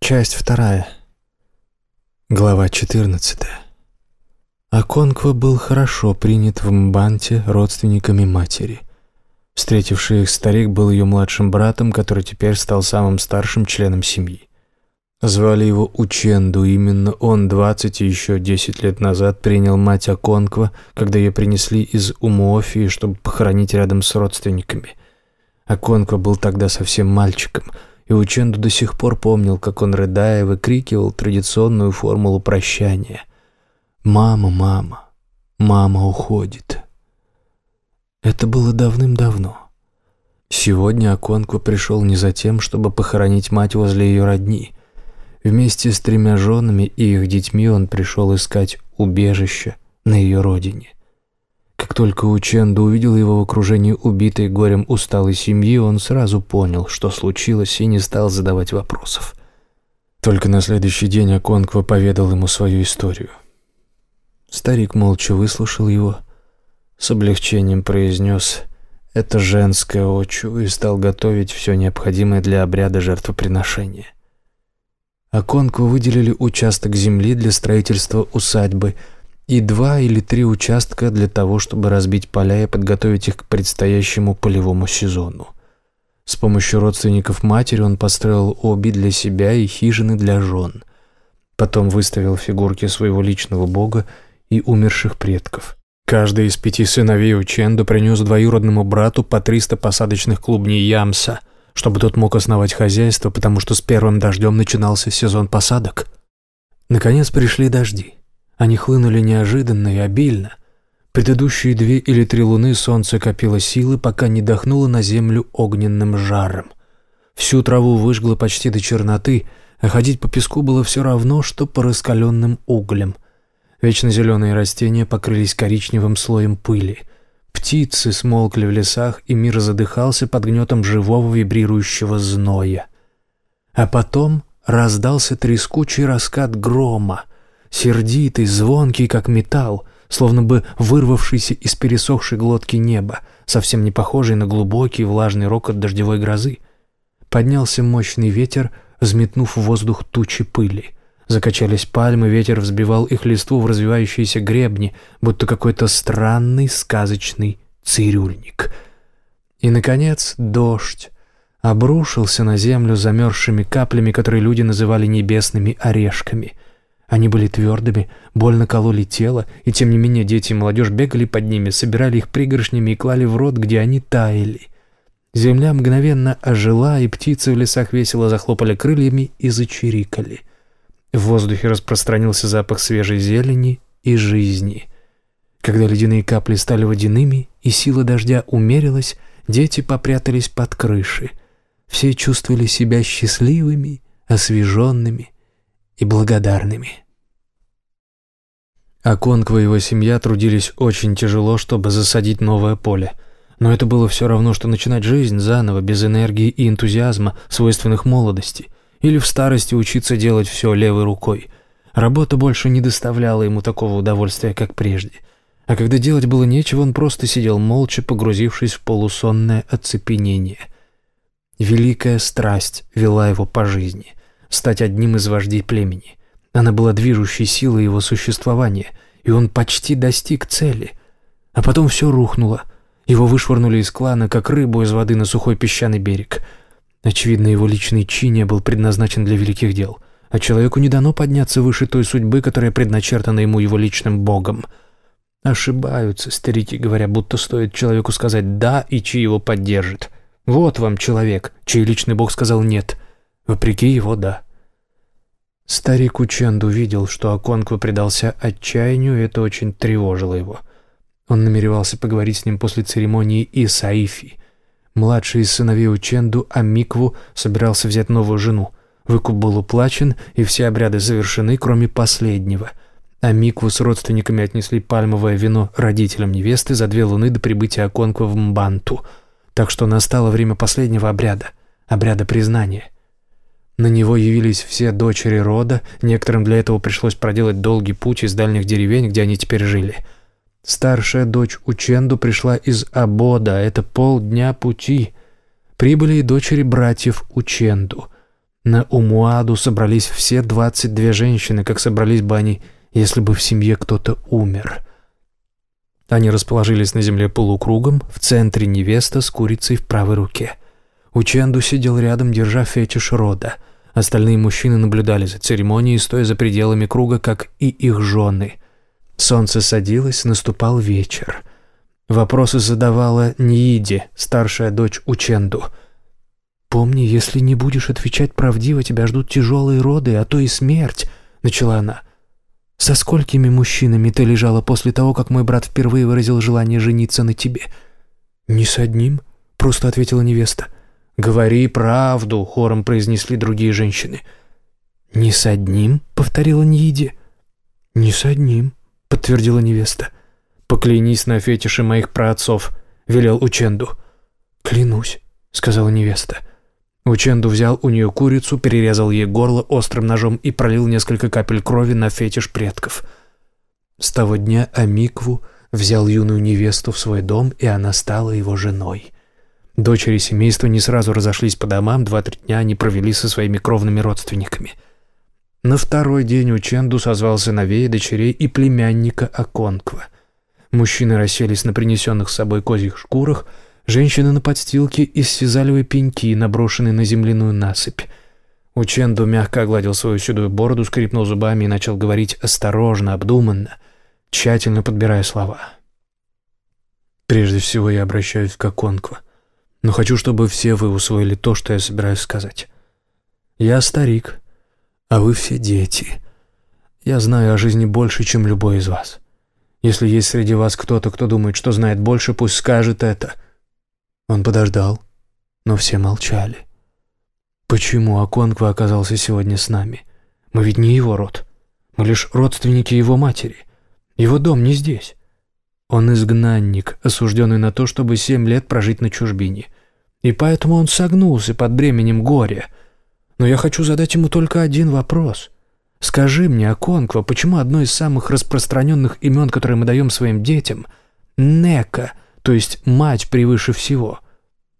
Часть вторая. Глава 14. Аконква был хорошо принят в Мбанте родственниками матери. Встретивший их старик был ее младшим братом, который теперь стал самым старшим членом семьи. Звали его Ученду, именно он 20 и еще 10 лет назад принял мать Аконква, когда ее принесли из Умуофии, чтобы похоронить рядом с родственниками. Аконква был тогда совсем мальчиком, и Ученду до сих пор помнил, как он, рыдая, выкрикивал традиционную формулу прощания. «Мама, мама, мама уходит». Это было давным-давно. Сегодня Аконква пришел не за тем, чтобы похоронить мать возле ее родни – Вместе с тремя женами и их детьми он пришел искать убежище на ее родине. Как только Ученда увидел его в окружении убитой горем усталой семьи, он сразу понял, что случилось, и не стал задавать вопросов. Только на следующий день Аконква поведал ему свою историю. Старик молча выслушал его, с облегчением произнес «это женское очу» и стал готовить все необходимое для обряда жертвоприношения. Оконку выделили участок земли для строительства усадьбы и два или три участка для того, чтобы разбить поля и подготовить их к предстоящему полевому сезону. С помощью родственников матери он построил оби для себя и хижины для жен. Потом выставил фигурки своего личного бога и умерших предков. Каждый из пяти сыновей Ученду принес двоюродному брату по 300 посадочных клубней ямса – чтобы тот мог основать хозяйство, потому что с первым дождем начинался сезон посадок. Наконец пришли дожди. Они хлынули неожиданно и обильно. Предыдущие две или три луны солнце копило силы, пока не дохнуло на землю огненным жаром. Всю траву выжгло почти до черноты, а ходить по песку было все равно, что по раскаленным углям. Вечно зеленые растения покрылись коричневым слоем пыли. Птицы смолкли в лесах, и мир задыхался под гнетом живого вибрирующего зноя. А потом раздался трескучий раскат грома, сердитый, звонкий, как металл, словно бы вырвавшийся из пересохшей глотки неба, совсем не похожий на глубокий влажный рокот дождевой грозы. Поднялся мощный ветер, взметнув в воздух тучи пыли. Закачались пальмы, ветер взбивал их листву в развивающиеся гребни, будто какой-то странный сказочный цирюльник. И, наконец, дождь обрушился на землю замерзшими каплями, которые люди называли небесными орешками. Они были твердыми, больно кололи тело, и тем не менее дети и молодежь бегали под ними, собирали их пригоршнями и клали в рот, где они таяли. Земля мгновенно ожила, и птицы в лесах весело захлопали крыльями и зачирикали. В воздухе распространился запах свежей зелени и жизни. Когда ледяные капли стали водяными и сила дождя умерилась, дети попрятались под крыши. Все чувствовали себя счастливыми, освеженными и благодарными. Аконква и его семья трудились очень тяжело, чтобы засадить новое поле. Но это было все равно, что начинать жизнь заново, без энергии и энтузиазма, свойственных молодости – или в старости учиться делать все левой рукой. Работа больше не доставляла ему такого удовольствия, как прежде. А когда делать было нечего, он просто сидел молча, погрузившись в полусонное оцепенение. Великая страсть вела его по жизни — стать одним из вождей племени. Она была движущей силой его существования, и он почти достиг цели. А потом все рухнуло. Его вышвырнули из клана, как рыбу из воды на сухой песчаный берег — Очевидно, его личный чи был предназначен для великих дел, а человеку не дано подняться выше той судьбы, которая предначертана ему его личным богом. Ошибаются старики, говоря, будто стоит человеку сказать «да» и чи его поддержит. Вот вам человек, чей личный бог сказал «нет», вопреки его «да». Старик Ученду видел, что Аконква предался отчаянию, и это очень тревожило его. Он намеревался поговорить с ним после церемонии Исаифи, Младший из сыновей Ученду, Амикву, собирался взять новую жену. Выкуп был уплачен, и все обряды завершены, кроме последнего. Амикву с родственниками отнесли пальмовое вино родителям невесты за две луны до прибытия Аконква в Мбанту. Так что настало время последнего обряда, обряда признания. На него явились все дочери рода, некоторым для этого пришлось проделать долгий путь из дальних деревень, где они теперь жили – Старшая дочь Ученду пришла из Абода, это полдня пути. Прибыли и дочери братьев Ученду. На Умуаду собрались все двадцать две женщины, как собрались бы они, если бы в семье кто-то умер. Они расположились на земле полукругом, в центре невеста с курицей в правой руке. Ученду сидел рядом, держа фетиш рода. Остальные мужчины наблюдали за церемонией, стоя за пределами круга, как и их жены. Солнце садилось, наступал вечер. Вопросы задавала Нииди, старшая дочь Ученду. «Помни, если не будешь отвечать правдиво, тебя ждут тяжелые роды, а то и смерть», — начала она. «Со сколькими мужчинами ты лежала после того, как мой брат впервые выразил желание жениться на тебе?» «Ни с одним», — просто ответила невеста. «Говори правду», — хором произнесли другие женщины. «Ни с одним?» — повторила Ньиди. «Ни с одним», — подтвердила невеста. «Поклянись на фетише моих праотцов», — велел Ученду. «Клянусь», — сказала невеста. Ученду взял у нее курицу, перерезал ей горло острым ножом и пролил несколько капель крови на фетиш предков. С того дня Амикву взял юную невесту в свой дом, и она стала его женой. Дочери семейства не сразу разошлись по домам, два-три дня они провели со своими кровными родственниками. На второй день Ученду созвал сыновей, дочерей и племянника Аконква. Мужчины расселись на принесенных с собой козьих шкурах – Женщины на подстилке из сизалевой пеньки, наброшенной на земляную насыпь. Ученду мягко огладил свою седую бороду, скрипнул зубами и начал говорить осторожно, обдуманно, тщательно подбирая слова. «Прежде всего я обращаюсь к Аконку, но хочу, чтобы все вы усвоили то, что я собираюсь сказать. Я старик, а вы все дети. Я знаю о жизни больше, чем любой из вас. Если есть среди вас кто-то, кто думает, что знает больше, пусть скажет это». Он подождал, но все молчали. Почему Аконква оказался сегодня с нами? Мы ведь не его род. Мы лишь родственники его матери. Его дом не здесь. Он изгнанник, осужденный на то, чтобы семь лет прожить на чужбине. И поэтому он согнулся под бременем горя. Но я хочу задать ему только один вопрос. Скажи мне, Аконква, почему одно из самых распространенных имен, которые мы даем своим детям, Нека — то есть мать превыше всего.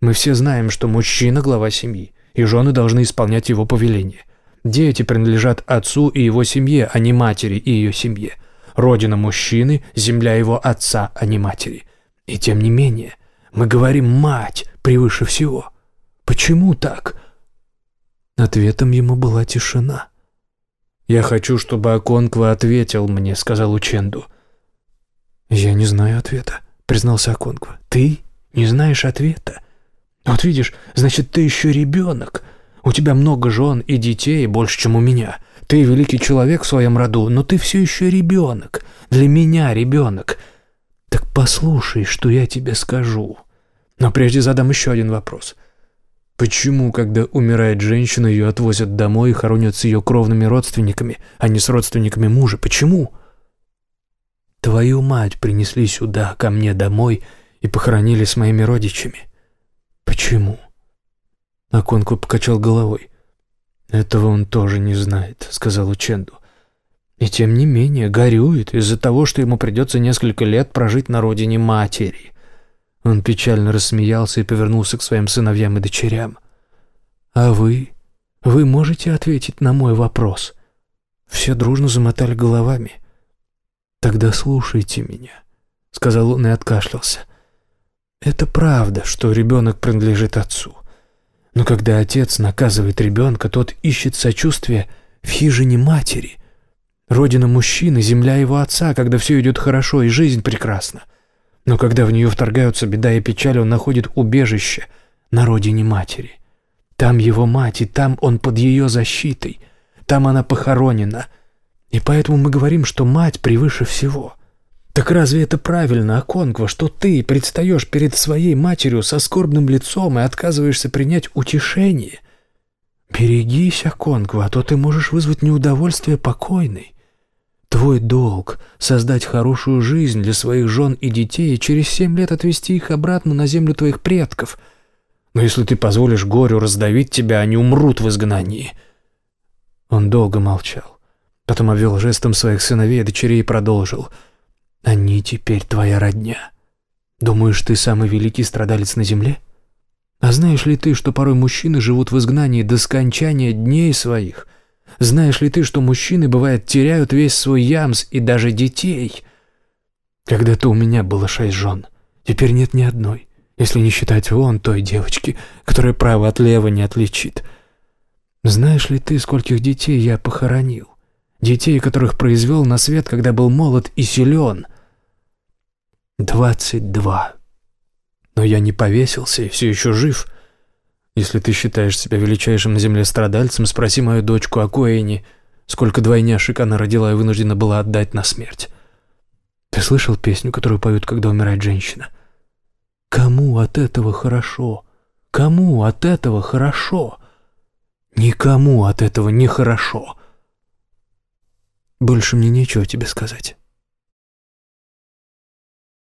Мы все знаем, что мужчина – глава семьи, и жены должны исполнять его повеления. Дети принадлежат отцу и его семье, а не матери и ее семье. Родина мужчины – земля его отца, а не матери. И тем не менее, мы говорим «мать» превыше всего. Почему так? Ответом ему была тишина. «Я хочу, чтобы Аконква ответил мне», — сказал Ученду. «Я не знаю ответа», признался Аконгва. «Ты не знаешь ответа? Вот видишь, значит, ты еще ребенок. У тебя много жен и детей, больше, чем у меня. Ты великий человек в своем роду, но ты все еще ребенок. Для меня ребенок. Так послушай, что я тебе скажу. Но прежде задам еще один вопрос. Почему, когда умирает женщина, ее отвозят домой и хоронят с ее кровными родственниками, а не с родственниками мужа? Почему?» Твою мать принесли сюда, ко мне домой, и похоронили с моими родичами. Почему?» Аконку покачал головой. «Этого он тоже не знает», — сказал Ученду. «И тем не менее горюет из-за того, что ему придется несколько лет прожить на родине матери». Он печально рассмеялся и повернулся к своим сыновьям и дочерям. «А вы? Вы можете ответить на мой вопрос?» Все дружно замотали головами. «Тогда слушайте меня», — сказал он и откашлялся. «Это правда, что ребенок принадлежит отцу. Но когда отец наказывает ребенка, тот ищет сочувствия в хижине матери. Родина мужчины — земля его отца, когда все идет хорошо и жизнь прекрасна. Но когда в нее вторгаются беда и печаль, он находит убежище на родине матери. Там его мать, и там он под ее защитой. Там она похоронена — и поэтому мы говорим, что мать превыше всего. Так разве это правильно, Аконгва, что ты предстаешь перед своей матерью со скорбным лицом и отказываешься принять утешение? Берегись, Аконгва, а то ты можешь вызвать неудовольствие покойной. Твой долг — создать хорошую жизнь для своих жен и детей и через семь лет отвезти их обратно на землю твоих предков. Но если ты позволишь горю раздавить тебя, они умрут в изгнании». Он долго молчал. Потом обвел жестом своих сыновей и дочерей и продолжил. «Они теперь твоя родня. Думаешь, ты самый великий страдалец на земле? А знаешь ли ты, что порой мужчины живут в изгнании до скончания дней своих? Знаешь ли ты, что мужчины, бывает, теряют весь свой ямс и даже детей? Когда-то у меня было шесть жен, теперь нет ни одной, если не считать вон той девочки, которая право от лева не отличит. Знаешь ли ты, скольких детей я похоронил? Детей, которых произвел на свет, когда был молод и силен. Двадцать два. Но я не повесился и все еще жив. Если ты считаешь себя величайшим на земле страдальцем, спроси мою дочку о Коэне, сколько двойняшек она родила и вынуждена была отдать на смерть. Ты слышал песню, которую поют, когда умирает женщина? Кому от этого хорошо? Кому от этого хорошо? Никому от этого не хорошо. Больше мне нечего тебе сказать.